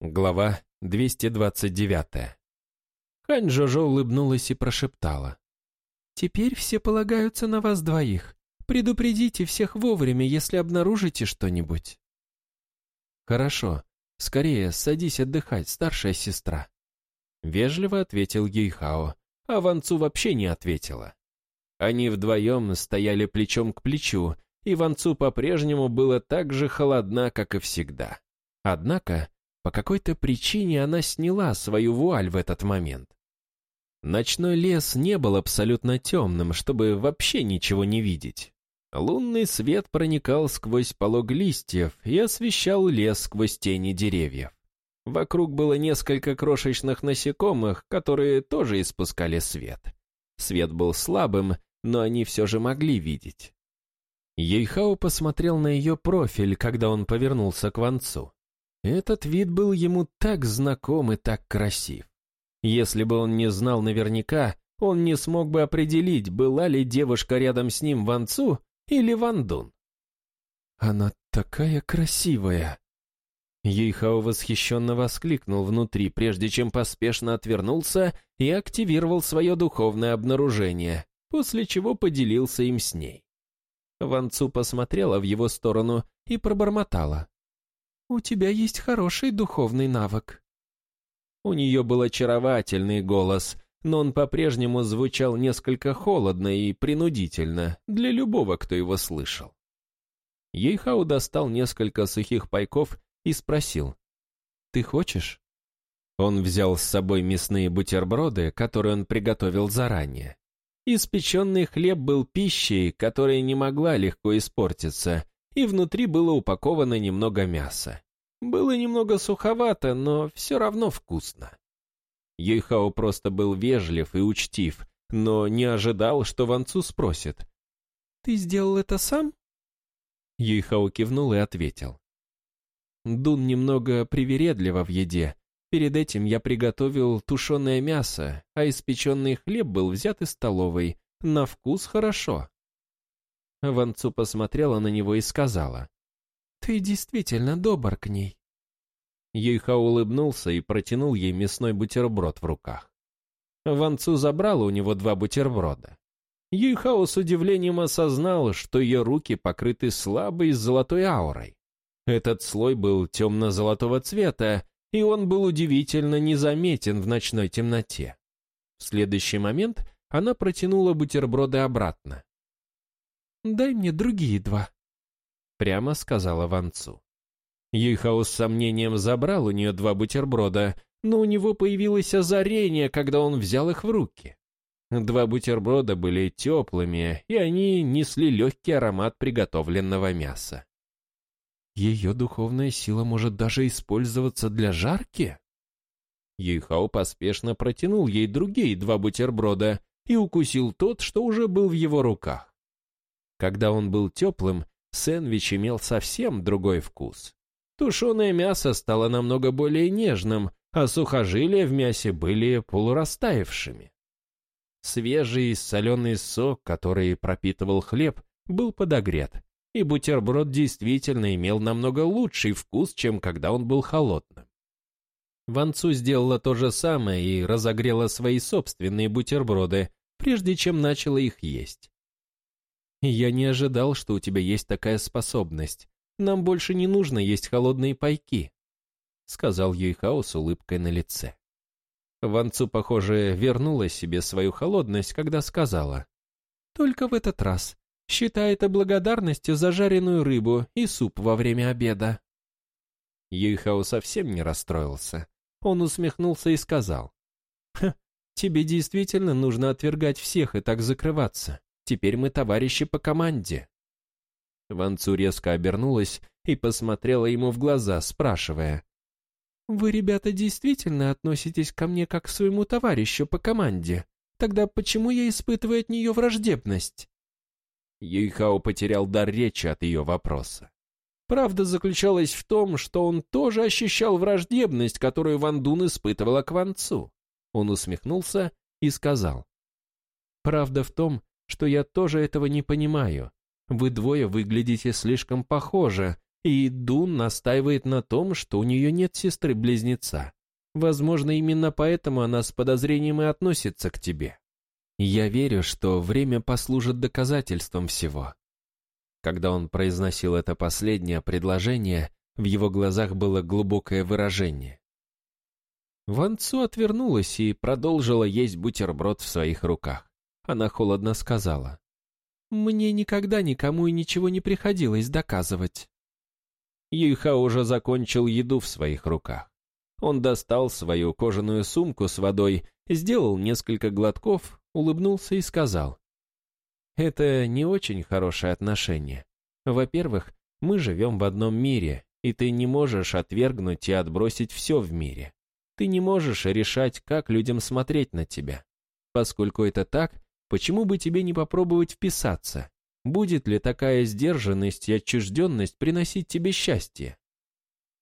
Глава 229. Хань Жожо улыбнулась и прошептала. «Теперь все полагаются на вас двоих. Предупредите всех вовремя, если обнаружите что-нибудь». «Хорошо. Скорее, садись отдыхать, старшая сестра». Вежливо ответил Юйхао, а Ванцу вообще не ответила. Они вдвоем стояли плечом к плечу, и Ванцу по-прежнему было так же холодна, как и всегда. Однако по какой-то причине она сняла свою вуаль в этот момент. Ночной лес не был абсолютно темным, чтобы вообще ничего не видеть. Лунный свет проникал сквозь полог листьев и освещал лес сквозь тени деревьев. Вокруг было несколько крошечных насекомых, которые тоже испускали свет. Свет был слабым, но они все же могли видеть. Ейхао посмотрел на ее профиль, когда он повернулся к Ванцу. Этот вид был ему так знаком и так красив. Если бы он не знал наверняка, он не смог бы определить, была ли девушка рядом с ним Ван Цу или Ван Дун. «Она такая красивая!» Ейхао восхищенно воскликнул внутри, прежде чем поспешно отвернулся и активировал свое духовное обнаружение, после чего поделился им с ней. Ван Цу посмотрела в его сторону и пробормотала. «У тебя есть хороший духовный навык». У нее был очаровательный голос, но он по-прежнему звучал несколько холодно и принудительно для любого, кто его слышал. Ейхау достал несколько сухих пайков и спросил, «Ты хочешь?» Он взял с собой мясные бутерброды, которые он приготовил заранее. Испеченный хлеб был пищей, которая не могла легко испортиться, и внутри было упаковано немного мяса. Было немного суховато, но все равно вкусно. Юйхао просто был вежлив и учтив, но не ожидал, что Ванцу спросит. «Ты сделал это сам?» Юйхао кивнул и ответил. Дун немного привередлива в еде. Перед этим я приготовил тушеное мясо, а испеченный хлеб был взят из столовой. На вкус хорошо. Ван Цу посмотрела на него и сказала. «Ты действительно добр к ней». Юйха улыбнулся и протянул ей мясной бутерброд в руках. Ван Цу забрала у него два бутерброда. Юйхао с удивлением осознал, что ее руки покрыты слабой золотой аурой. Этот слой был темно-золотого цвета, и он был удивительно незаметен в ночной темноте. В следующий момент она протянула бутерброды обратно. «Дай мне другие два», — прямо сказала Ванцу. Юйхао с сомнением забрал у нее два бутерброда, но у него появилось озарение, когда он взял их в руки. Два бутерброда были теплыми, и они несли легкий аромат приготовленного мяса. Ее духовная сила может даже использоваться для жарки? Юйхао поспешно протянул ей другие два бутерброда и укусил тот, что уже был в его руках. Когда он был теплым, сэндвич имел совсем другой вкус. Тушеное мясо стало намного более нежным, а сухожилия в мясе были полурастаявшими. Свежий соленый сок, который пропитывал хлеб, был подогрет, и бутерброд действительно имел намного лучший вкус, чем когда он был холодным. Ванцу сделала то же самое и разогрела свои собственные бутерброды, прежде чем начала их есть. «Я не ожидал, что у тебя есть такая способность. Нам больше не нужно есть холодные пайки», — сказал Юйхао с улыбкой на лице. Ванцу, похоже, вернула себе свою холодность, когда сказала. «Только в этот раз. Считай это благодарностью за жареную рыбу и суп во время обеда». Юйхао совсем не расстроился. Он усмехнулся и сказал. «Тебе действительно нужно отвергать всех и так закрываться. Теперь мы товарищи по команде». Ван Цу резко обернулась и посмотрела ему в глаза, спрашивая. «Вы, ребята, действительно относитесь ко мне как к своему товарищу по команде? Тогда почему я испытываю от нее враждебность?» Юйхао потерял дар речи от ее вопроса. Правда заключалась в том, что он тоже ощущал враждебность, которую Ван Дун испытывала к Ван Цу. Он усмехнулся и сказал. «Правда в том, что я тоже этого не понимаю. Вы двое выглядите слишком похоже, И Дун настаивает на том, что у нее нет сестры-близнеца. Возможно, именно поэтому она с подозрением и относится к тебе. Я верю, что время послужит доказательством всего. Когда он произносил это последнее предложение, в его глазах было глубокое выражение. Ван Цу отвернулась и продолжила есть бутерброд в своих руках. Она холодно сказала. «Мне никогда никому и ничего не приходилось доказывать». Юйха уже закончил еду в своих руках. Он достал свою кожаную сумку с водой, сделал несколько глотков, улыбнулся и сказал. «Это не очень хорошее отношение. Во-первых, мы живем в одном мире, и ты не можешь отвергнуть и отбросить все в мире. Ты не можешь решать, как людям смотреть на тебя. Поскольку это так, почему бы тебе не попробовать вписаться? Будет ли такая сдержанность и отчужденность приносить тебе счастье?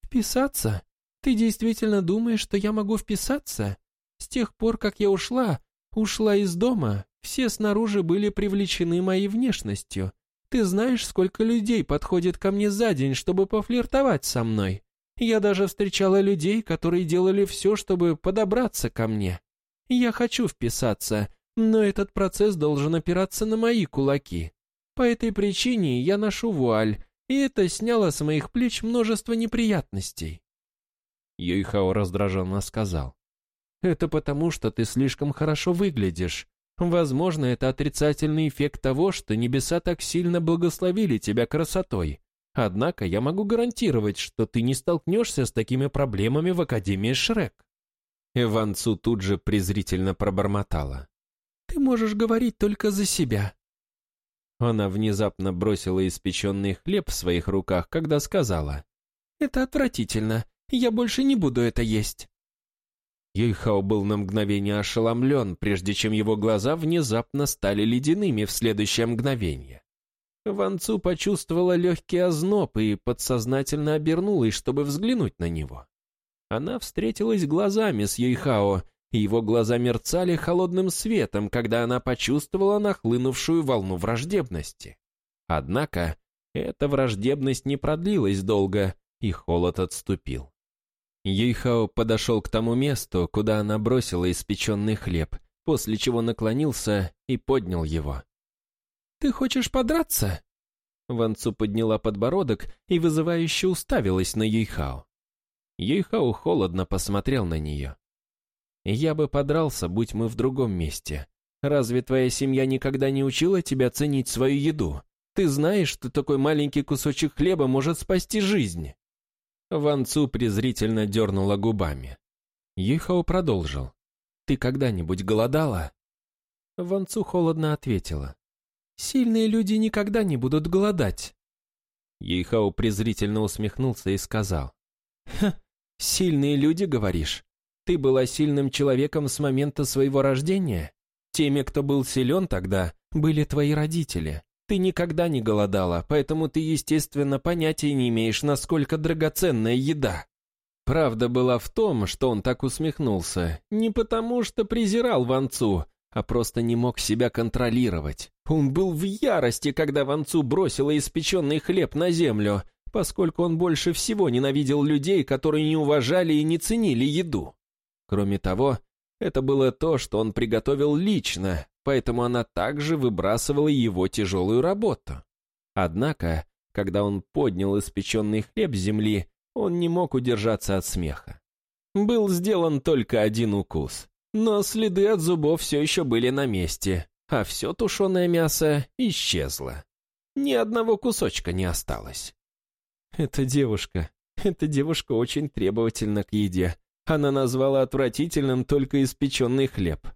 Вписаться? Ты действительно думаешь, что я могу вписаться? С тех пор, как я ушла, ушла из дома, все снаружи были привлечены моей внешностью. Ты знаешь, сколько людей подходит ко мне за день, чтобы пофлиртовать со мной? Я даже встречала людей, которые делали все, чтобы подобраться ко мне. Я хочу вписаться, но этот процесс должен опираться на мои кулаки. По этой причине я ношу вуаль, и это сняло с моих плеч множество неприятностей. Юйхао раздраженно сказал. «Это потому, что ты слишком хорошо выглядишь. Возможно, это отрицательный эффект того, что небеса так сильно благословили тебя красотой. Однако я могу гарантировать, что ты не столкнешься с такими проблемами в Академии Шрек». Иван Цу тут же презрительно пробормотала. «Ты можешь говорить только за себя». Она внезапно бросила испеченный хлеб в своих руках, когда сказала. «Это отвратительно. Я больше не буду это есть». Юйхао был на мгновение ошеломлен, прежде чем его глаза внезапно стали ледяными в следующее мгновение. Ван Цу почувствовала легкий озноб и подсознательно обернулась, чтобы взглянуть на него. Она встретилась глазами с Юйхао, его глаза мерцали холодным светом, когда она почувствовала нахлынувшую волну враждебности. Однако эта враждебность не продлилась долго, и холод отступил. Юйхао подошел к тому месту, куда она бросила испеченный хлеб, после чего наклонился и поднял его. «Ты хочешь подраться?» Ванцу подняла подбородок и вызывающе уставилась на Юйхао. Юйхао холодно посмотрел на нее. «Я бы подрался, будь мы в другом месте. Разве твоя семья никогда не учила тебя ценить свою еду? Ты знаешь, что такой маленький кусочек хлеба может спасти жизнь?» Ван Цу презрительно дернула губами. Юйхао продолжил. «Ты когда-нибудь голодала?» Ван Цу холодно ответила. Сильные люди никогда не будут голодать. Ейхао презрительно усмехнулся и сказал. «Ха, сильные люди, говоришь? Ты была сильным человеком с момента своего рождения? Теми, кто был силен тогда, были твои родители. Ты никогда не голодала, поэтому ты, естественно, понятия не имеешь, насколько драгоценная еда». Правда была в том, что он так усмехнулся, не потому что презирал Ван Цу, а просто не мог себя контролировать. Он был в ярости, когда Ванцу бросила испеченный хлеб на землю, поскольку он больше всего ненавидел людей, которые не уважали и не ценили еду. Кроме того, это было то, что он приготовил лично, поэтому она также выбрасывала его тяжелую работу. Однако, когда он поднял испеченный хлеб с земли, он не мог удержаться от смеха. Был сделан только один укус, но следы от зубов все еще были на месте, а все тушеное мясо исчезло. Ни одного кусочка не осталось. Эта девушка, эта девушка очень требовательна к еде. Она назвала отвратительным только испеченный хлеб.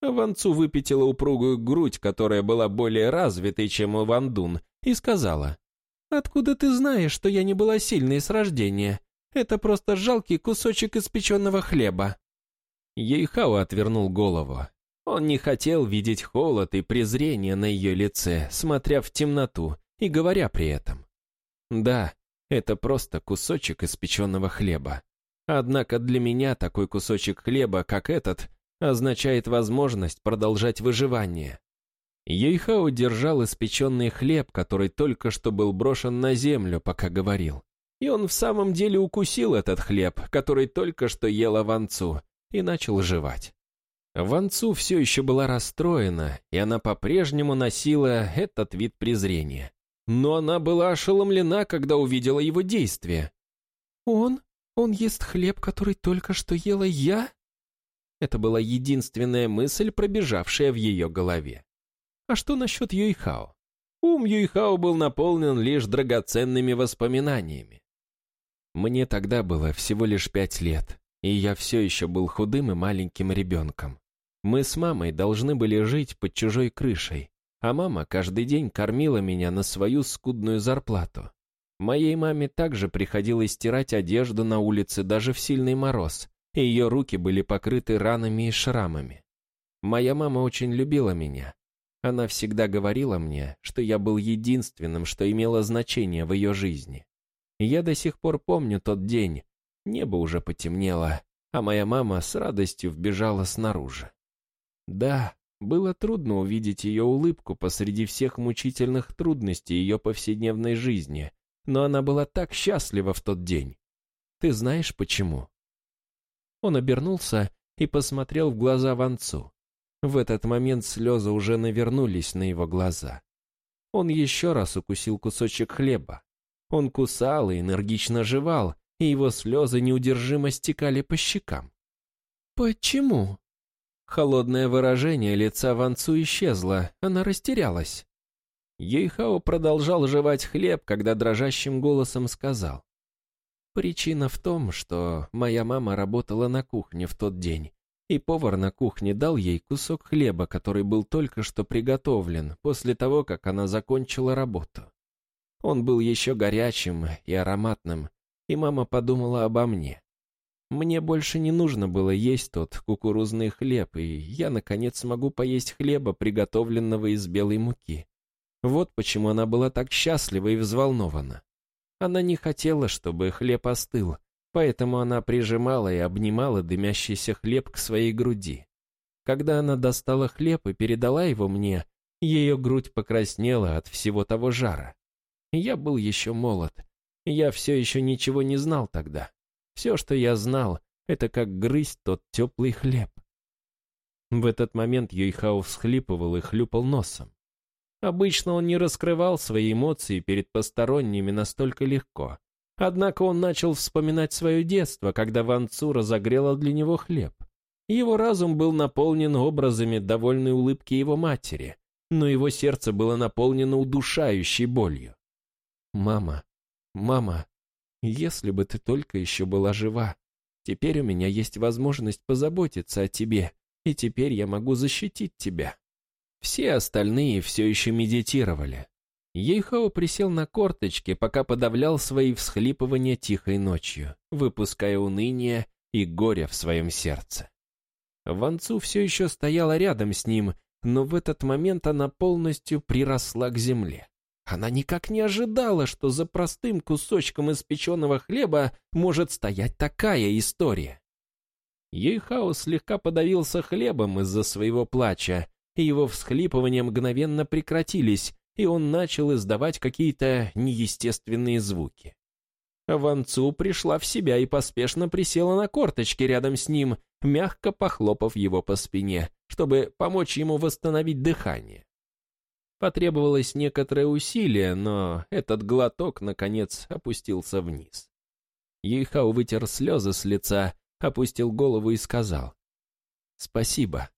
Ванцу выпятила упругую грудь, которая была более развитой, чем у Вандун, и сказала, «Откуда ты знаешь, что я не была сильной с рождения? Это просто жалкий кусочек испеченного хлеба». Ейхао отвернул голову. Он не хотел видеть холод и презрение на ее лице, смотря в темноту и говоря при этом. Да, это просто кусочек испеченного хлеба. Однако для меня такой кусочек хлеба, как этот, означает возможность продолжать выживание. Ейхао держал испеченный хлеб, который только что был брошен на землю, пока говорил. И он в самом деле укусил этот хлеб, который только что ела Ванцу, и начал жевать. Ванцу все еще была расстроена, и она по-прежнему носила этот вид презрения. Но она была ошеломлена, когда увидела его действие. «Он? Он ест хлеб, который только что ела я?» Это была единственная мысль, пробежавшая в ее голове. А что насчет Юйхао? Ум Юйхао был наполнен лишь драгоценными воспоминаниями. Мне тогда было всего лишь пять лет, и я все еще был худым и маленьким ребенком. Мы с мамой должны были жить под чужой крышей, а мама каждый день кормила меня на свою скудную зарплату. Моей маме также приходилось стирать одежду на улице даже в сильный мороз, и ее руки были покрыты ранами и шрамами. Моя мама очень любила меня. Она всегда говорила мне, что я был единственным, что имело значение в ее жизни. Я до сих пор помню тот день. Небо уже потемнело, а моя мама с радостью вбежала снаружи. Да, было трудно увидеть ее улыбку посреди всех мучительных трудностей ее повседневной жизни, но она была так счастлива в тот день. Ты знаешь почему? Он обернулся и посмотрел в глаза Ванцу. В этот момент слезы уже навернулись на его глаза. Он еще раз укусил кусочек хлеба. Он кусал и энергично жевал, и его слезы неудержимо стекали по щекам. «Почему?» Холодное выражение лица Ванцу исчезло, она растерялась. Ейхао продолжал жевать хлеб, когда дрожащим голосом сказал. «Причина в том, что моя мама работала на кухне в тот день, и повар на кухне дал ей кусок хлеба, который был только что приготовлен, после того, как она закончила работу. Он был еще горячим и ароматным, и мама подумала обо мне. Мне больше не нужно было есть тот кукурузный хлеб, и я, наконец, смогу поесть хлеба, приготовленного из белой муки. Вот почему она была так счастлива и взволнована. Она не хотела, чтобы хлеб остыл, поэтому она прижимала и обнимала дымящийся хлеб к своей груди. Когда она достала хлеб и передала его мне, ее грудь покраснела от всего того жара. Я был еще молод. Я все еще ничего не знал тогда. Все, что я знал, это как грызть тот теплый хлеб. В этот момент Юйхао всхлипывал и хлюпал носом. Обычно он не раскрывал свои эмоции перед посторонними настолько легко. Однако он начал вспоминать свое детство, когда Ван Цу разогрела для него хлеб. Его разум был наполнен образами довольной улыбки его матери, но его сердце было наполнено удушающей болью. «Мама, мама, если бы ты только еще была жива. Теперь у меня есть возможность позаботиться о тебе, и теперь я могу защитить тебя». Все остальные все еще медитировали. Ейхао присел на корточки, пока подавлял свои всхлипывания тихой ночью, выпуская уныние и горе в своем сердце. Ван Цу все еще стояла рядом с ним, но в этот момент она полностью приросла к земле. Она никак не ожидала, что за простым кусочком испеченного хлеба может стоять такая история. Ейхао слегка подавился хлебом из-за своего плача, и его всхлипывания мгновенно прекратились, и он начал издавать какие-то неестественные звуки. Ван Цу пришла в себя и поспешно присела на корточки рядом с ним, мягко похлопав его по спине, чтобы помочь ему восстановить дыхание. Потребовалось некоторое усилие, но этот глоток, наконец, опустился вниз. Ейхау вытер слезы с лица, опустил голову и сказал «Спасибо».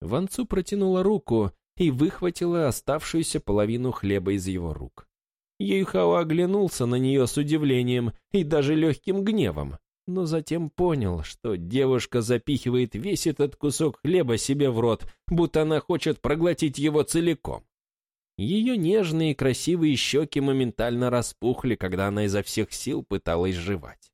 Ванцу протянула руку и выхватила оставшуюся половину хлеба из его рук. Ейхао оглянулся на нее с удивлением и даже легким гневом но затем понял, что девушка запихивает весь этот кусок хлеба себе в рот, будто она хочет проглотить его целиком. Ее нежные и красивые щеки моментально распухли, когда она изо всех сил пыталась жевать.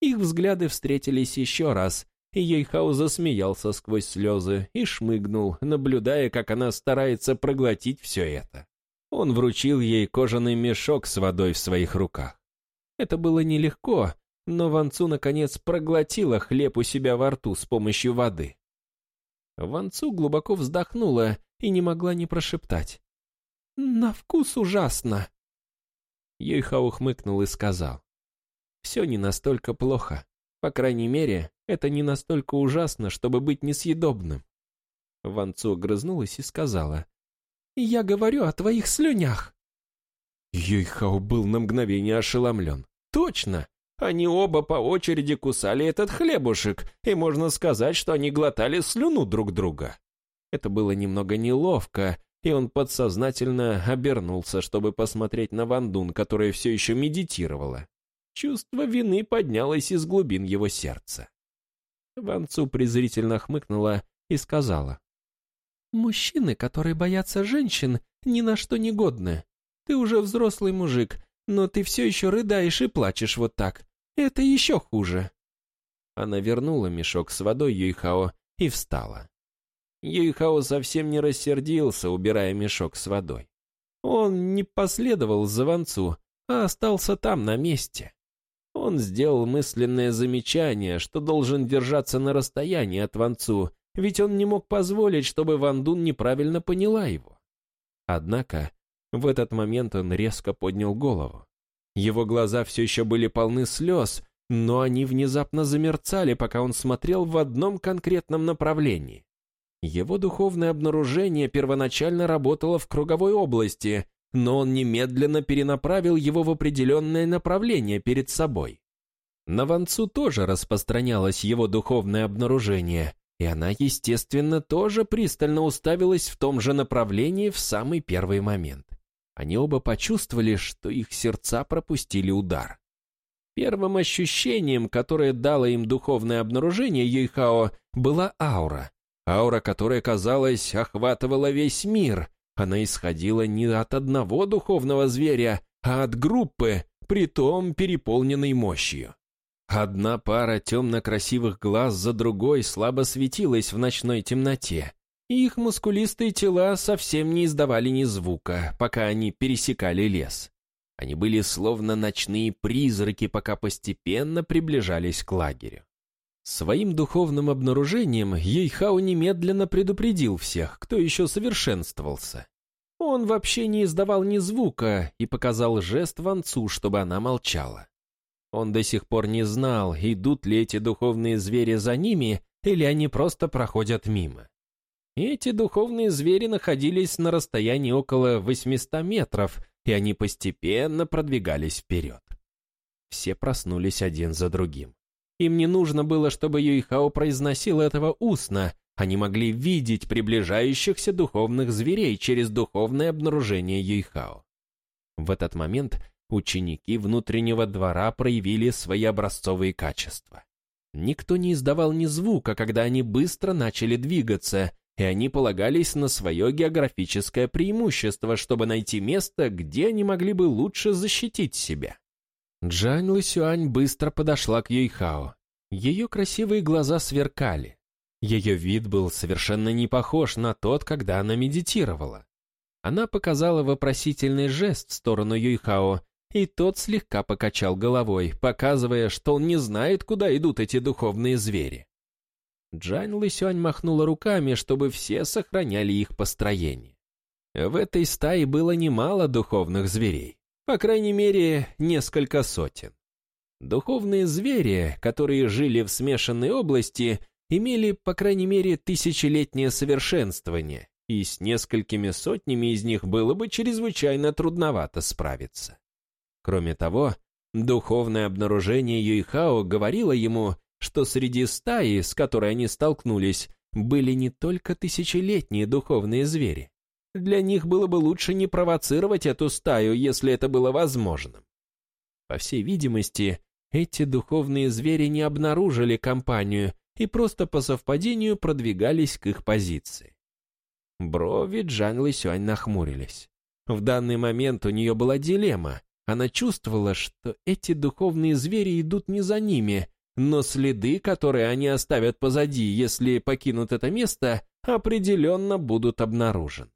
Их взгляды встретились еще раз, Ейхау засмеялся сквозь слезы и шмыгнул, наблюдая, как она старается проглотить все это. Он вручил ей кожаный мешок с водой в своих руках. Это было нелегко, но Ванцу наконец проглотила хлеб у себя во рту с помощью воды. Ванцу глубоко вздохнула и не могла не прошептать. «На вкус ужасно!» Юйхао хмыкнул и сказал. «Все не настолько плохо. По крайней мере, это не настолько ужасно, чтобы быть несъедобным». Ван Цу огрызнулась и сказала. «Я говорю о твоих слюнях». Юйхао был на мгновение ошеломлен. «Точно! Они оба по очереди кусали этот хлебушек, и можно сказать, что они глотали слюну друг друга. Это было немного неловко, и он подсознательно обернулся, чтобы посмотреть на Вандун, которая все еще медитировала. Чувство вины поднялось из глубин его сердца. Ван Цу презрительно хмыкнула и сказала. «Мужчины, которые боятся женщин, ни на что не годны. Ты уже взрослый мужик, но ты все еще рыдаешь и плачешь вот так. Это еще хуже». Она вернула мешок с водой Юйхао и встала. Юйхао совсем не рассердился, убирая мешок с водой. Он не последовал за Ванцу, а остался там, на месте. Он сделал мысленное замечание, что должен держаться на расстоянии от Ванцу, ведь он не мог позволить, чтобы Ван Дун неправильно поняла его. Однако в этот момент он резко поднял голову. Его глаза все еще были полны слез, но они внезапно замерцали, пока он смотрел в одном конкретном направлении. Его духовное обнаружение первоначально работало в круговой области, но он немедленно перенаправил его в определенное направление перед собой. На Ванцу тоже распространялось его духовное обнаружение, и она, естественно, тоже пристально уставилась в том же направлении в самый первый момент. Они оба почувствовали, что их сердца пропустили удар. Первым ощущением, которое дало им духовное обнаружение Юйхао, была аура. Аура, которая, казалось, охватывала весь мир. Она исходила не от одного духовного зверя, а от группы, притом переполненной мощью. Одна пара темно-красивых глаз за другой слабо светилась в ночной темноте, их мускулистые тела совсем не издавали ни звука, пока они пересекали лес. Они были словно ночные призраки, пока постепенно приближались к лагерю. Своим духовным обнаружением Ейхау немедленно предупредил всех, кто еще совершенствовался. Он вообще не издавал ни звука и показал жест Ванцу, чтобы она молчала. Он до сих пор не знал, идут ли эти духовные звери за ними, или они просто проходят мимо. Эти духовные звери находились на расстоянии около 800 метров, и они постепенно продвигались вперед. Все проснулись один за другим. Им не нужно было, чтобы Юйхао произносил этого устно, они могли видеть приближающихся духовных зверей через духовное обнаружение Юйхао. В этот момент ученики внутреннего двора проявили свои образцовые качества. Никто не издавал ни звука, когда они быстро начали двигаться, и они полагались на свое географическое преимущество, чтобы найти место, где они могли бы лучше защитить себя. Джань Лысюань быстро подошла к Юйхао. Ее красивые глаза сверкали. Ее вид был совершенно не похож на тот, когда она медитировала. Она показала вопросительный жест в сторону Юйхао, и тот слегка покачал головой, показывая, что он не знает, куда идут эти духовные звери. Джань Лысюань махнула руками, чтобы все сохраняли их построение. В этой стае было немало духовных зверей, по крайней мере, несколько сотен. Духовные звери, которые жили в смешанной области, имели, по крайней мере, тысячелетнее совершенствование, и с несколькими сотнями из них было бы чрезвычайно трудновато справиться. Кроме того, духовное обнаружение Юйхао говорило ему, что среди стаи, с которой они столкнулись, были не только тысячелетние духовные звери. Для них было бы лучше не провоцировать эту стаю, если это было возможным. По всей видимости, эти духовные звери не обнаружили компанию и просто по совпадению продвигались к их позиции. Брови Джан Лысюань нахмурились. В данный момент у нее была дилемма. Она чувствовала, что эти духовные звери идут не за ними, но следы, которые они оставят позади, если покинут это место, определенно будут обнаружены.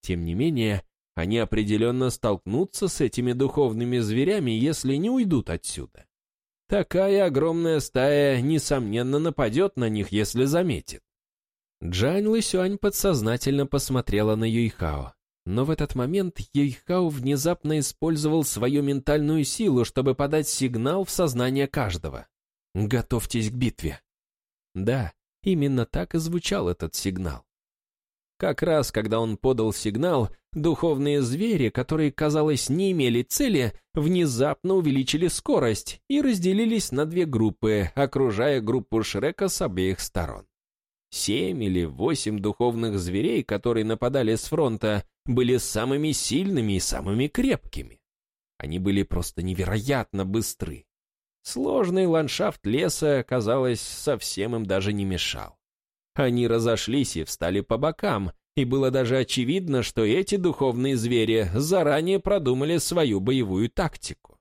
Тем не менее, они определенно столкнутся с этими духовными зверями, если не уйдут отсюда. Такая огромная стая, несомненно, нападет на них, если заметит. Джань Лысюань подсознательно посмотрела на Юйхао. Но в этот момент Юйхао внезапно использовал свою ментальную силу, чтобы подать сигнал в сознание каждого. «Готовьтесь к битве». Да, именно так и звучал этот сигнал. Как раз, когда он подал сигнал, духовные звери, которые, казалось, не имели цели, внезапно увеличили скорость и разделились на две группы, окружая группу Шрека с обеих сторон. Семь или восемь духовных зверей, которые нападали с фронта, были самыми сильными и самыми крепкими. Они были просто невероятно быстры. Сложный ландшафт леса, казалось, совсем им даже не мешал. Они разошлись и встали по бокам, и было даже очевидно, что эти духовные звери заранее продумали свою боевую тактику.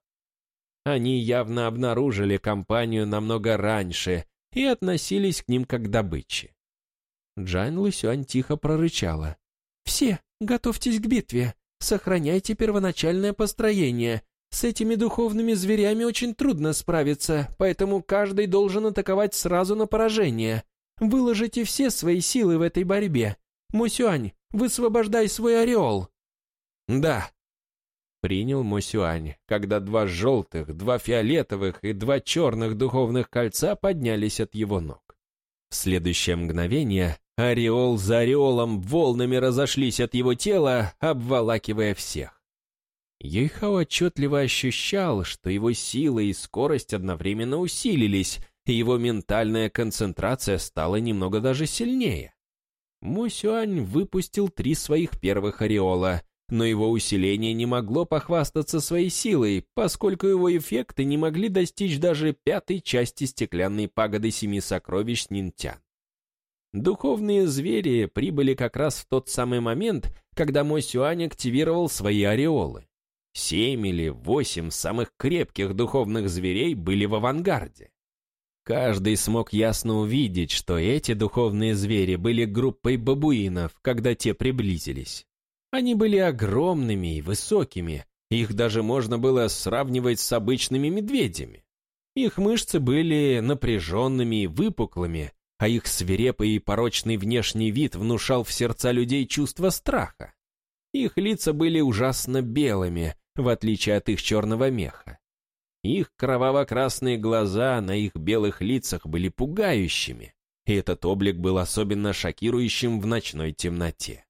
Они явно обнаружили компанию намного раньше и относились к ним как к добыче. Джан Лысюань тихо прорычала. «Все, готовьтесь к битве. Сохраняйте первоначальное построение. С этими духовными зверями очень трудно справиться, поэтому каждый должен атаковать сразу на поражение. Выложите все свои силы в этой борьбе. Мусюань, высвобождай свой ореол!» «Да», — принял Мусюань, когда два желтых, два фиолетовых и два черных духовных кольца поднялись от его ног. В следующее мгновение ореол за ореолом волнами разошлись от его тела, обволакивая всех. Ейхао отчетливо ощущал, что его сила и скорость одновременно усилились, и его ментальная концентрация стала немного даже сильнее. Мусюань выпустил три своих первых ореола, но его усиление не могло похвастаться своей силой, поскольку его эффекты не могли достичь даже пятой части стеклянной пагоды семи сокровищ Нинтян. Духовные звери прибыли как раз в тот самый момент, когда Мо Сюань активировал свои ореолы. Семь или восемь самых крепких духовных зверей были в авангарде. Каждый смог ясно увидеть, что эти духовные звери были группой бабуинов, когда те приблизились. Они были огромными и высокими, их даже можно было сравнивать с обычными медведями. Их мышцы были напряженными и выпуклыми, а их свирепый и порочный внешний вид внушал в сердца людей чувство страха. Их лица были ужасно белыми, в отличие от их черного меха. Их кроваво-красные глаза на их белых лицах были пугающими, и этот облик был особенно шокирующим в ночной темноте.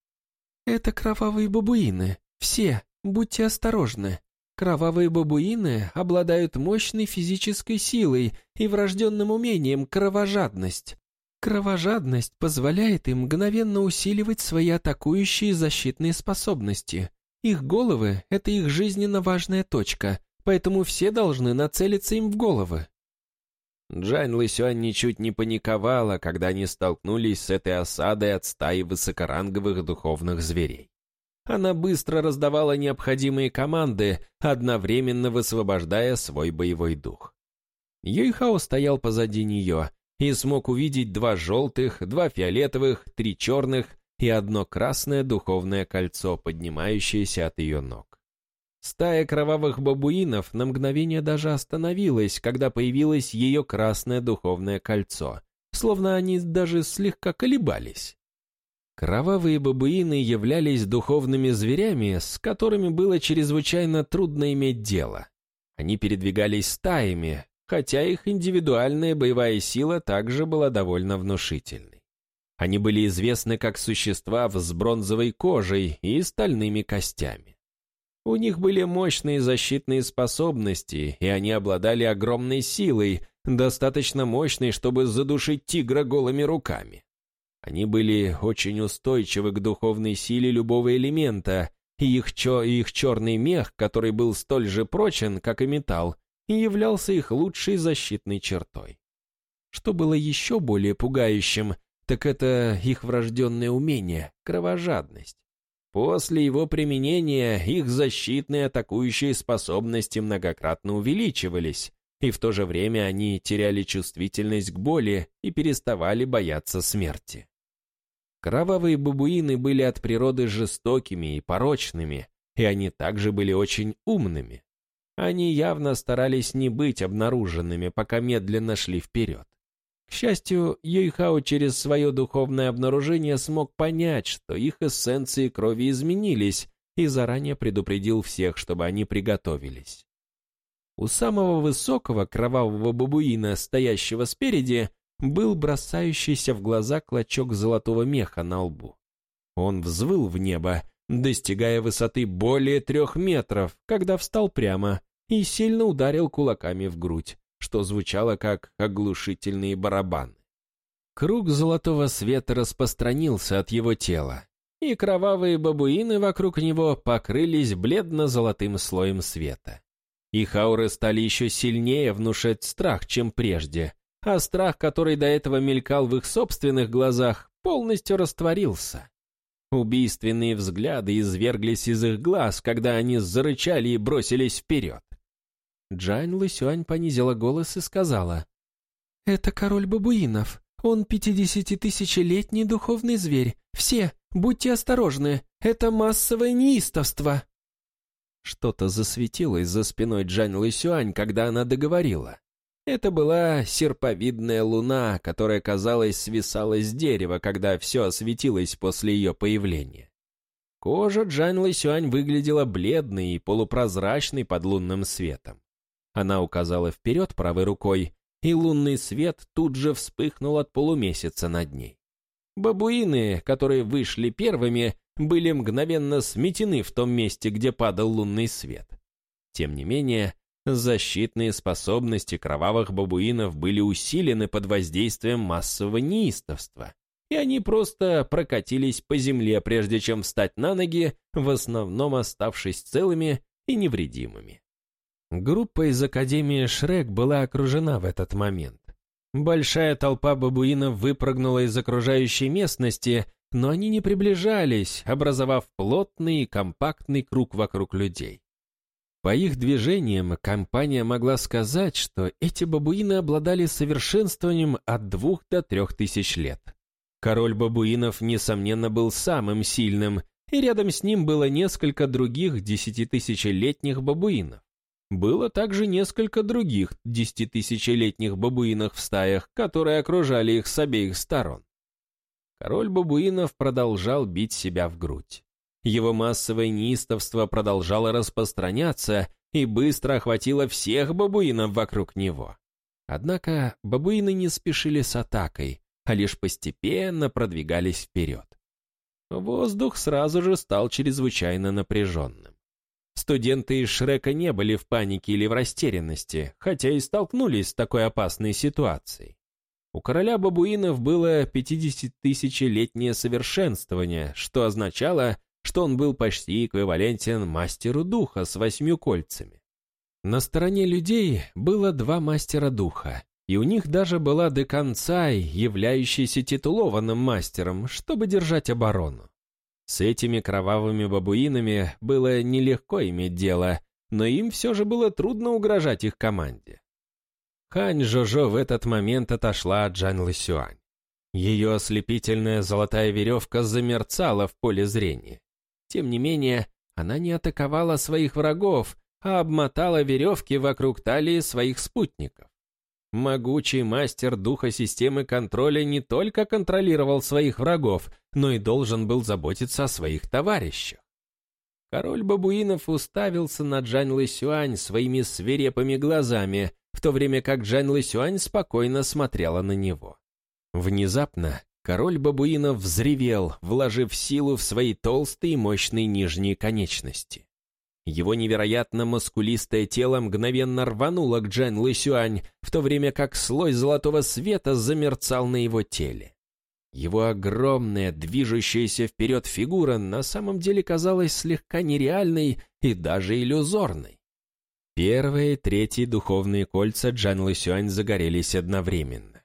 «Это кровавые бабуины. Все, будьте осторожны. Кровавые бабуины обладают мощной физической силой и врожденным умением кровожадность. Кровожадность позволяет им мгновенно усиливать свои атакующие защитные способности. Их головы — это их жизненно важная точка, поэтому все должны нацелиться им в головы. Джань Лысюань ничуть не паниковала, когда они столкнулись с этой осадой от стаи высокоранговых духовных зверей. Она быстро раздавала необходимые команды, одновременно высвобождая свой боевой дух. Юйхао стоял позади нее и смог увидеть два желтых, два фиолетовых, три черных и одно красное духовное кольцо, поднимающееся от ее ног. Стая кровавых бабуинов на мгновение даже остановилась, когда появилось ее красное духовное кольцо, словно они даже слегка колебались. Кровавые бабуины являлись духовными зверями, с которыми было чрезвычайно трудно иметь дело. Они передвигались стаями, хотя их индивидуальная боевая сила также была довольно внушительной. Они были известны как существа с бронзовой кожей и стальными костями. У них были мощные защитные способности, и они обладали огромной силой, достаточно мощной, чтобы задушить тигра голыми руками. Они были очень устойчивы к духовной силе любого элемента, и их, чё, их черный мех, который был столь же прочен, как и металл, являлся их лучшей защитной чертой. Что было еще более пугающим, так это их врожденное умение, кровожадность. После его применения их защитные атакующие способности многократно увеличивались, и в то же время они теряли чувствительность к боли и переставали бояться смерти. Кровавые бабуины были от природы жестокими и порочными, и они также были очень умными. Они явно старались не быть обнаруженными, пока медленно шли вперед. К счастью, Юйхао через свое духовное обнаружение смог понять, что их эссенции крови изменились, и заранее предупредил всех, чтобы они приготовились. У самого высокого кровавого бабуина, стоящего спереди, был бросающийся в глаза клочок золотого меха на лбу. Он взвыл в небо, достигая высоты более трех метров, когда встал прямо и сильно ударил кулаками в грудь, что звучало как оглушительные барабаны. Круг золотого света распространился от его тела, и кровавые бабуины вокруг него покрылись бледно-золотым слоем света. Их ауры стали еще сильнее внушать страх, чем прежде, а страх, который до этого мелькал в их собственных глазах, полностью растворился. Убийственные взгляды изверглись из их глаз, когда они зарычали и бросились вперед. Джань Лысюань понизила голос и сказала, «Это король бабуинов. Он пятидесятитысячелетний духовный зверь. Все, будьте осторожны, это массовое неистовство». Что-то засветилось за спиной Джань Лысюань, когда она договорила. Это была серповидная луна, которая, казалось, свисала с дерева, когда все осветилось после ее появления. Кожа Джан Лысюань выглядела бледной и полупрозрачной под лунным светом. Она указала вперед правой рукой, и лунный свет тут же вспыхнул от полумесяца над ней. Бабуины, которые вышли первыми, были мгновенно сметены в том месте, где падал лунный свет. Тем не менее, Защитные способности кровавых бабуинов были усилены под воздействием массового неистовства, и они просто прокатились по земле, прежде чем встать на ноги, в основном оставшись целыми и невредимыми. Группа из Академии Шрек была окружена в этот момент. Большая толпа бабуинов выпрыгнула из окружающей местности, но они не приближались, образовав плотный и компактный круг вокруг людей. По их движениям компания могла сказать, что эти бабуины обладали совершенствованием от двух до трех тысяч лет. Король бабуинов, несомненно, был самым сильным, и рядом с ним было несколько других десятитысячелетних бабуинов. Было также несколько других десятитысячелетних бабуинов в стаях, которые окружали их с обеих сторон. Король бабуинов продолжал бить себя в грудь. Его массовое неистовство продолжало распространяться и быстро охватило всех бабуинов вокруг него. Однако бабуины не спешили с атакой, а лишь постепенно продвигались вперед. Воздух сразу же стал чрезвычайно напряженным. Студенты из Шрека не были в панике или в растерянности, хотя и столкнулись с такой опасной ситуацией. У короля бабуинов было 50-тысячелетнее совершенствование, что означало, что он был почти эквивалентен мастеру духа с восьмью кольцами. На стороне людей было два мастера духа, и у них даже была Деканцай, являющийся титулованным мастером, чтобы держать оборону. С этими кровавыми бабуинами было нелегко иметь дело, но им все же было трудно угрожать их команде. Хань Жожо в этот момент отошла от Джан Лысюань. Ее ослепительная золотая веревка замерцала в поле зрения. Тем не менее, она не атаковала своих врагов, а обмотала веревки вокруг талии своих спутников. Могучий мастер духа системы контроля не только контролировал своих врагов, но и должен был заботиться о своих товарищах. Король бабуинов уставился на Джань Лысюань своими свирепыми глазами, в то время как Джань Лысюань спокойно смотрела на него. Внезапно Король бабуинов взревел, вложив силу в свои толстые и мощные нижние конечности. Его невероятно мускулистое тело мгновенно рвануло к Джан Лысюань, в то время как слой золотого света замерцал на его теле. Его огромная, движущаяся вперед фигура на самом деле казалась слегка нереальной и даже иллюзорной. Первые и третьи духовные кольца Джан Лысюань загорелись одновременно.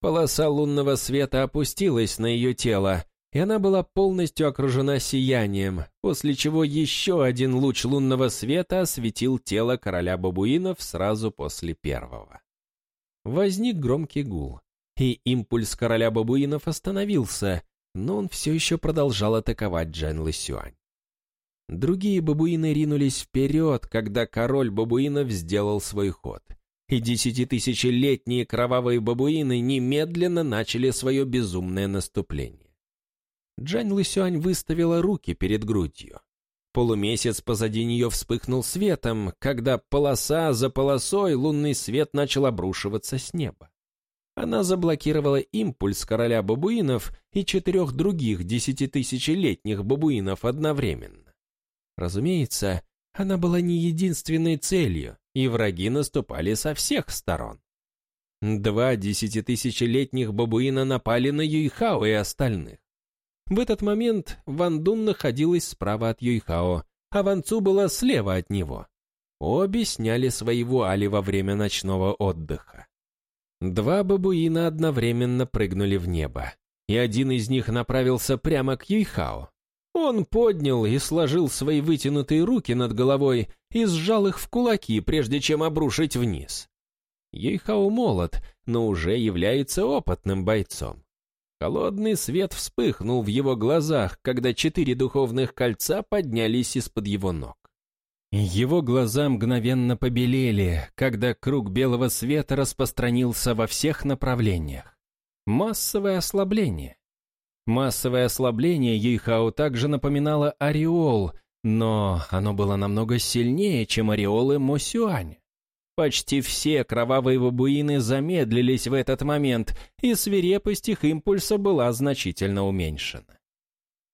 Полоса лунного света опустилась на ее тело, и она была полностью окружена сиянием, после чего еще один луч лунного света осветил тело короля бабуинов сразу после первого. Возник громкий гул, и импульс короля бабуинов остановился, но он все еще продолжал атаковать Джан Лысюань. Другие бабуины ринулись вперед, когда король бабуинов сделал свой ход — и десятитысячелетние кровавые бабуины немедленно начали свое безумное наступление. Джань Лысюань выставила руки перед грудью. Полумесяц позади нее вспыхнул светом, когда полоса за полосой лунный свет начал обрушиваться с неба. Она заблокировала импульс короля бабуинов и четырех других десятитысячелетних бабуинов одновременно. Разумеется, она была не единственной целью, и враги наступали со всех сторон. Два десятитысячелетних бабуина напали на Юйхао и остальных. В этот момент Ван Дун находилась справа от Юйхао, а Ван Цу была слева от него. Обе сняли свои вуали во время ночного отдыха. Два бабуина одновременно прыгнули в небо, и один из них направился прямо к Юйхао. Он поднял и сложил свои вытянутые руки над головой и сжал их в кулаки, прежде чем обрушить вниз. Юйхао молод, но уже является опытным бойцом. Холодный свет вспыхнул в его глазах, когда четыре духовных кольца поднялись из-под его ног. Его глаза мгновенно побелели, когда круг белого света распространился во всех направлениях. Массовое ослабление. Массовое ослабление Юйхао также напоминало ореол, но оно было намного сильнее, чем ореолы Мосюань. Почти все кровавые бабуины замедлились в этот момент, и свирепость их импульса была значительно уменьшена.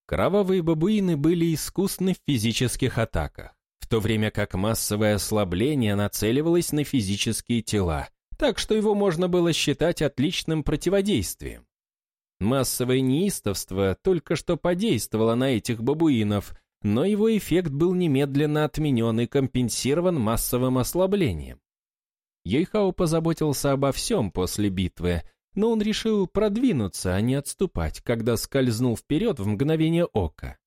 Кровавые бабуины были искусны в физических атаках, в то время как массовое ослабление нацеливалось на физические тела, так что его можно было считать отличным противодействием. Массовое неистовство только что подействовало на этих бабуинов, но его эффект был немедленно отменен и компенсирован массовым ослаблением. Ейхао позаботился обо всем после битвы, но он решил продвинуться, а не отступать, когда скользнул вперед в мгновение ока.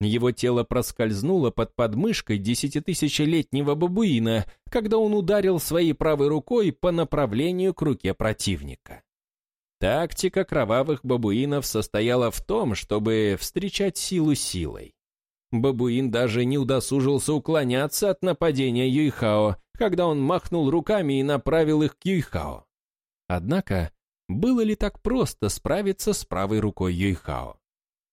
Его тело проскользнуло под подмышкой десятитысячелетнего бабуина, когда он ударил своей правой рукой по направлению к руке противника. Тактика кровавых бабуинов состояла в том, чтобы встречать силу силой. Бабуин даже не удосужился уклоняться от нападения Юйхао, когда он махнул руками и направил их к Юйхао. Однако, было ли так просто справиться с правой рукой Юйхао?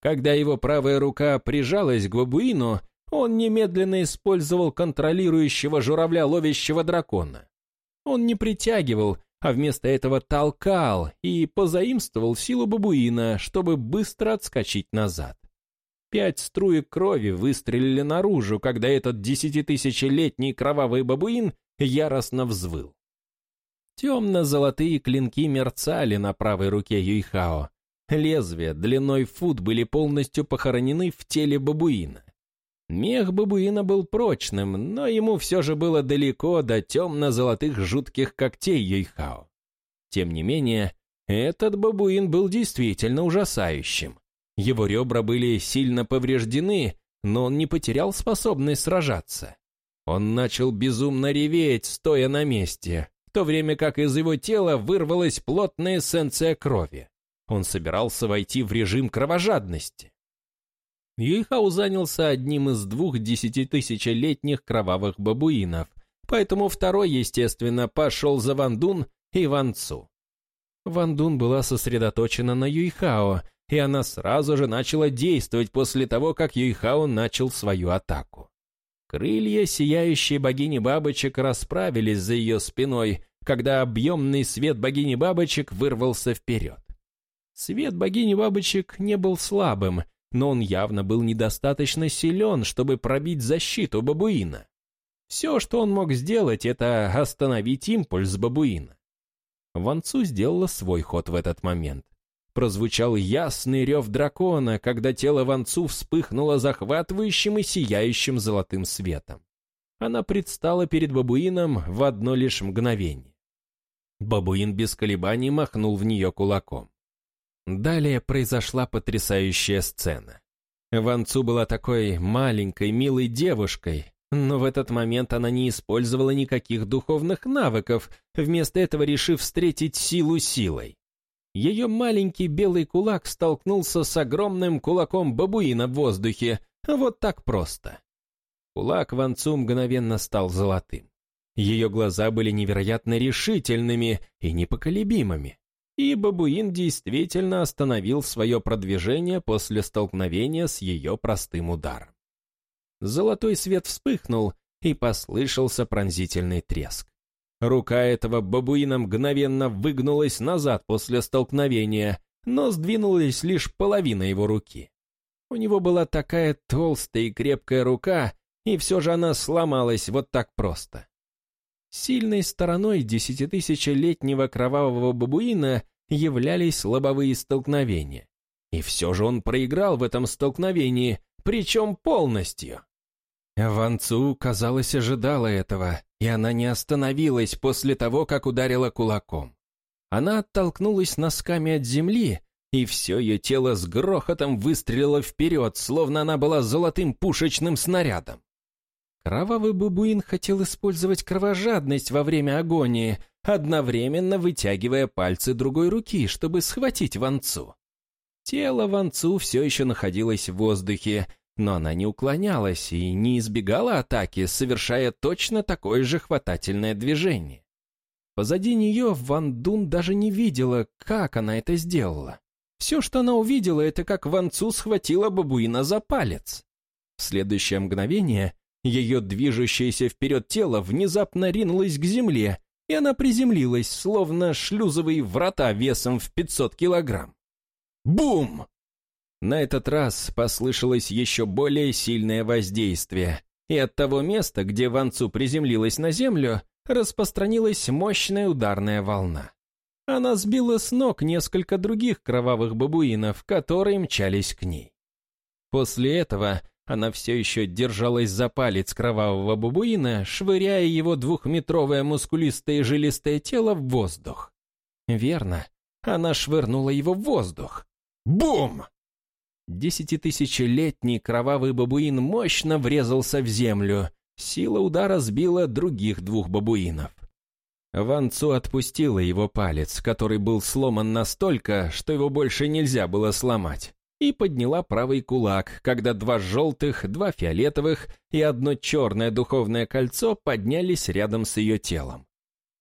Когда его правая рука прижалась к бабуину, он немедленно использовал контролирующего журавля ловящего дракона. Он не притягивал, а вместо этого толкал и позаимствовал силу бабуина, чтобы быстро отскочить назад. Пять струек крови выстрелили наружу, когда этот десятитысячелетний кровавый бабуин яростно взвыл. Темно-золотые клинки мерцали на правой руке Юйхао. Лезвия длиной фут были полностью похоронены в теле бабуина. Мех бабуина был прочным, но ему все же было далеко до темно-золотых жутких когтей Юйхао. Тем не менее, этот бабуин был действительно ужасающим. Его ребра были сильно повреждены, но он не потерял способность сражаться. Он начал безумно реветь, стоя на месте, в то время как из его тела вырвалась плотная эссенция крови. Он собирался войти в режим кровожадности. Юйхау занялся одним из двух десятитысячелетних кровавых бабуинов, поэтому второй, естественно, пошел за Вандун и Ванцу. Вандун была сосредоточена на Юйхао, и она сразу же начала действовать после того, как Юйхао начал свою атаку. Крылья сияющей богини бабочек расправились за ее спиной, когда объемный свет богини бабочек вырвался вперед. Свет богини бабочек не был слабым, но он явно был недостаточно силен, чтобы пробить защиту бабуина. Все, что он мог сделать, это остановить импульс бабуина. Ванцу сделала свой ход в этот момент. Прозвучал ясный рев дракона, когда тело Ванцу вспыхнуло захватывающим и сияющим золотым светом. Она предстала перед бабуином в одно лишь мгновение. Бабуин без колебаний махнул в нее кулаком. Далее произошла потрясающая сцена. Ванцу была такой маленькой, милой девушкой, но в этот момент она не использовала никаких духовных навыков, вместо этого решив встретить силу силой. Ее маленький белый кулак столкнулся с огромным кулаком бабуина в воздухе. Вот так просто. Кулак Ван Цу мгновенно стал золотым. Ее глаза были невероятно решительными и непоколебимыми. И бабуин действительно остановил свое продвижение после столкновения с ее простым ударом. Золотой свет вспыхнул, и послышался пронзительный треск. Рука этого бабуина мгновенно выгнулась назад после столкновения, но сдвинулась лишь половина его руки. У него была такая толстая и крепкая рука, и все же она сломалась вот так просто. Сильной стороной десятитысячелетнего кровавого бабуина являлись лобовые столкновения. И все же он проиграл в этом столкновении, причем полностью. Ван Цу, казалось, ожидала этого, и она не остановилась после того, как ударила кулаком. Она оттолкнулась носками от земли, и все ее тело с грохотом выстрелило вперед, словно она была золотым пушечным снарядом. Кровавый бабуин хотел использовать кровожадность во время агонии, одновременно вытягивая пальцы другой руки, чтобы схватить Ванцу. Тело Ванцу все еще находилось в воздухе, но она не уклонялась и не избегала атаки, совершая точно такое же хватательное движение. Позади нее Ван Дун даже не видела, как она это сделала. Все, что она увидела, это как Ван Цу схватила бабуина за палец. В следующее мгновение ее движущееся вперед тело внезапно ринулось к земле, и она приземлилась, словно шлюзовые врата весом в 500 килограмм. Бум! На этот раз послышалось еще более сильное воздействие, и от того места, где Ванцу приземлилась на землю, распространилась мощная ударная волна. Она сбила с ног несколько других кровавых бабуинов, которые мчались к ней. После этого она все еще держалась за палец кровавого бабуина, швыряя его двухметровое мускулистое жилистое тело в воздух. Верно, она швырнула его в воздух. Бум! Десятитысячелетний кровавый бабуин мощно врезался в землю. Сила удара сбила других двух бабуинов. Ван Цу отпустила его палец, который был сломан настолько, что его больше нельзя было сломать и подняла правый кулак, когда два желтых, два фиолетовых и одно черное духовное кольцо поднялись рядом с ее телом.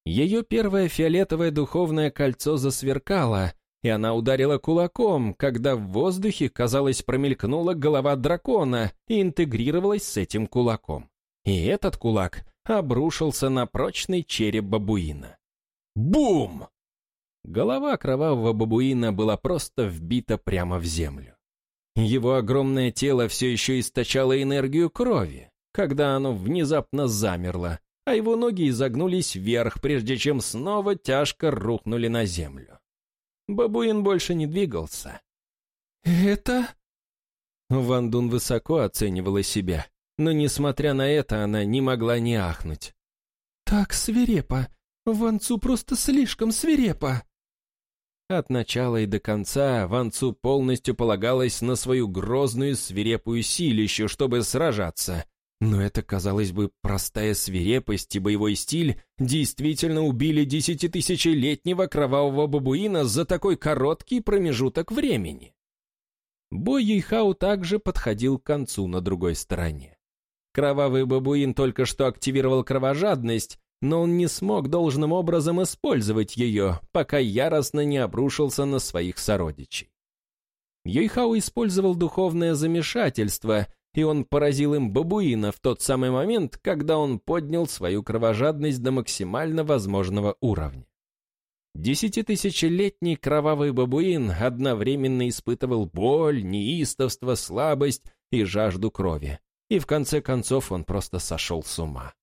Ее первое фиолетовое духовное кольцо засверкало, и она ударила кулаком, когда в воздухе, казалось, промелькнула голова дракона и интегрировалась с этим кулаком. И этот кулак обрушился на прочный череп бабуина. Бум! Голова кровавого бабуина была просто вбита прямо в землю. Его огромное тело все еще источало энергию крови, когда оно внезапно замерло, а его ноги изогнулись вверх, прежде чем снова тяжко рухнули на землю. Бабуин больше не двигался. «Это...» Ван Дун высоко оценивала себя, но, несмотря на это, она не могла не ахнуть. «Так свирепо! Ван Цу просто слишком свирепо!» От начала и до конца Ван Цу полностью полагалась на свою грозную свирепую силищу, чтобы сражаться. Но это, казалось бы, простая свирепость и боевой стиль действительно убили десятитысячелетнего кровавого бабуина за такой короткий промежуток времени. Бой Юйхау также подходил к концу на другой стороне. Кровавый бабуин только что активировал кровожадность, но он не смог должным образом использовать ее, пока яростно не обрушился на своих сородичей. Юйхао использовал духовное замешательство, и он поразил им бабуина в тот самый момент, когда он поднял свою кровожадность до максимально возможного уровня. Десятитысячелетний кровавый бабуин одновременно испытывал боль, неистовство, слабость и жажду крови, и в конце концов он просто сошел с ума.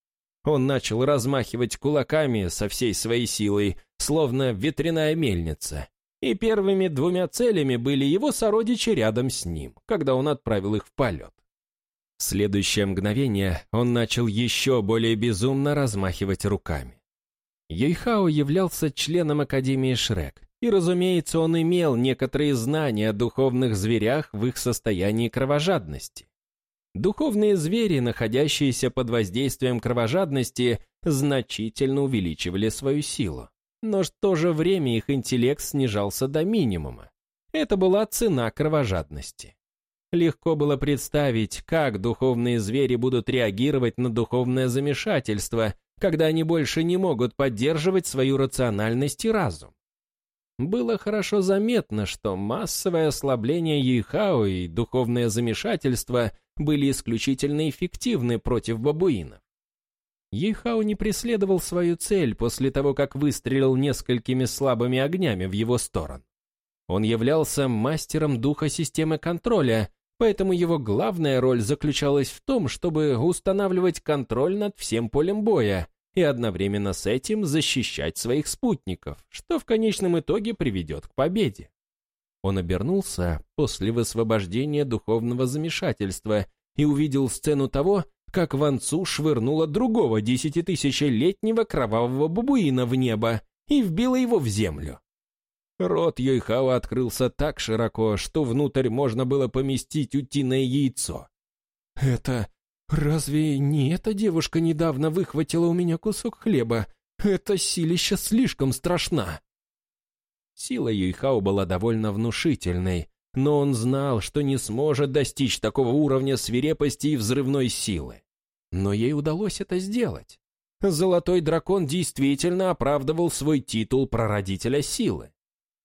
Он начал размахивать кулаками со всей своей силой, словно ветряная мельница. И первыми двумя целями были его сородичи рядом с ним, когда он отправил их в полет. В следующее мгновение он начал еще более безумно размахивать руками. Юйхао являлся членом Академии Шрек, и, разумеется, он имел некоторые знания о духовных зверях в их состоянии кровожадности. Духовные звери, находящиеся под воздействием кровожадности, значительно увеличивали свою силу. Но в то же время их интеллект снижался до минимума. Это была цена кровожадности. Легко было представить, как духовные звери будут реагировать на духовное замешательство, когда они больше не могут поддерживать свою рациональность и разум. Было хорошо заметно, что массовое ослабление Ейхао и духовное замешательство были исключительно эффективны против бабуинов. Ейхао не преследовал свою цель после того, как выстрелил несколькими слабыми огнями в его сторону. Он являлся мастером духа системы контроля, поэтому его главная роль заключалась в том, чтобы устанавливать контроль над всем полем боя и одновременно с этим защищать своих спутников, что в конечном итоге приведет к победе. Он обернулся после высвобождения духовного замешательства и увидел сцену того, как Ван Цу швырнула другого десятитысячелетнего кровавого бабуина в небо и вбила его в землю. Рот Йойхао открылся так широко, что внутрь можно было поместить утиное яйцо. «Это... разве не эта девушка недавно выхватила у меня кусок хлеба? Эта силища слишком страшна!» Сила Юйхао была довольно внушительной, но он знал, что не сможет достичь такого уровня свирепости и взрывной силы. Но ей удалось это сделать. Золотой дракон действительно оправдывал свой титул прародителя силы.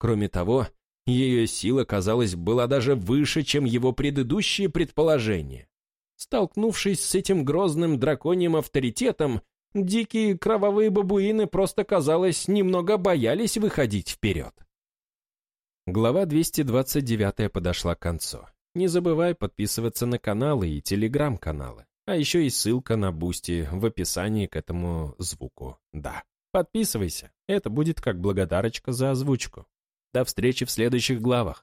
Кроме того, ее сила, казалось, была даже выше, чем его предыдущие предположения. Столкнувшись с этим грозным драконьим авторитетом, дикие кровавые бабуины просто, казалось, немного боялись выходить вперед. Глава 229 подошла к концу. Не забывай подписываться на каналы и телеграм-каналы. А еще и ссылка на Бусти в описании к этому звуку. Да, подписывайся. Это будет как благодарочка за озвучку. До встречи в следующих главах.